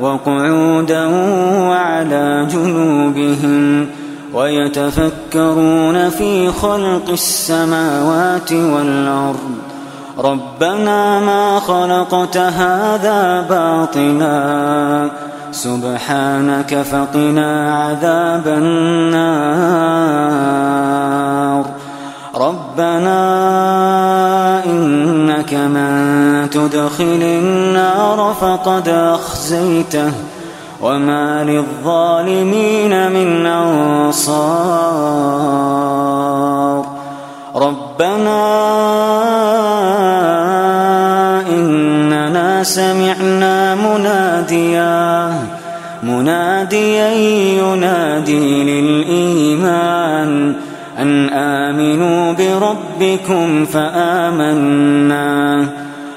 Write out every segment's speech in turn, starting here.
وقعودا وعلى جنوبهم ويتفكرون في خلق السماوات والأرض. ربنا ما خلقت هذا باطلا. سبحانك فقنا عذاب النار. ربنا إنك من تدخل النار فقد أخزيته وما للظالمين من أنصار ربنا إننا سمعنا مناديا مناديا ينادي للإيمان أن آمنوا بربكم فآمنا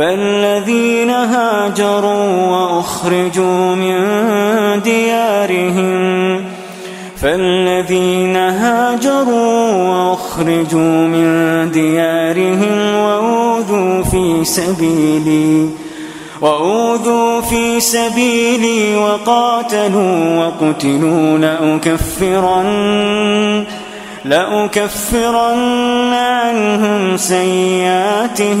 فالذين هاجروا وأخرجوا من ديارهم فالذين هاجروا وأخرجوا من ديارهم وأوذوا في سبيلي وأوذوا في سبيلي وقاتلوا وقتلوا لأكفرن لأكفرن عنهم سيئاتهم.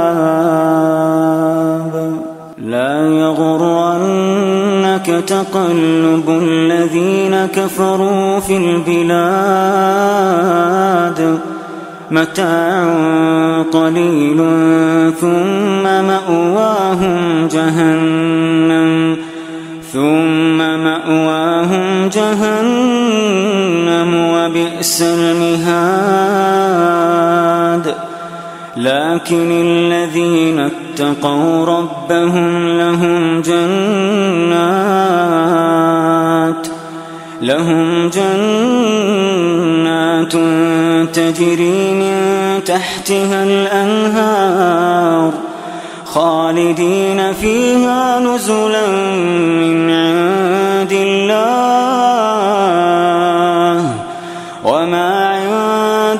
يغرنك تقلب الذين كفروا في البلاد. متاع قليل ثم مأواهم جهنم ثم مأواهم جهنم وبئس المهاد. لكن الذين اتقوا ربهم لهم جنات لهم جنات تجري من تحتها الأنهار خالدين فيها نزلا من عند الله.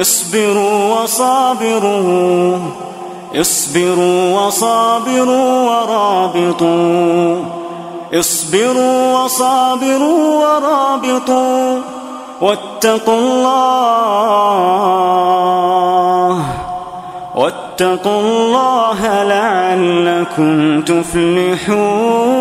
اصبروا وصابروا اصبروا وصابروا ورابطوا. اصبروا وصابروا ورابطوا. واتقوا الله واتقوا الله لعلكم تفلحون.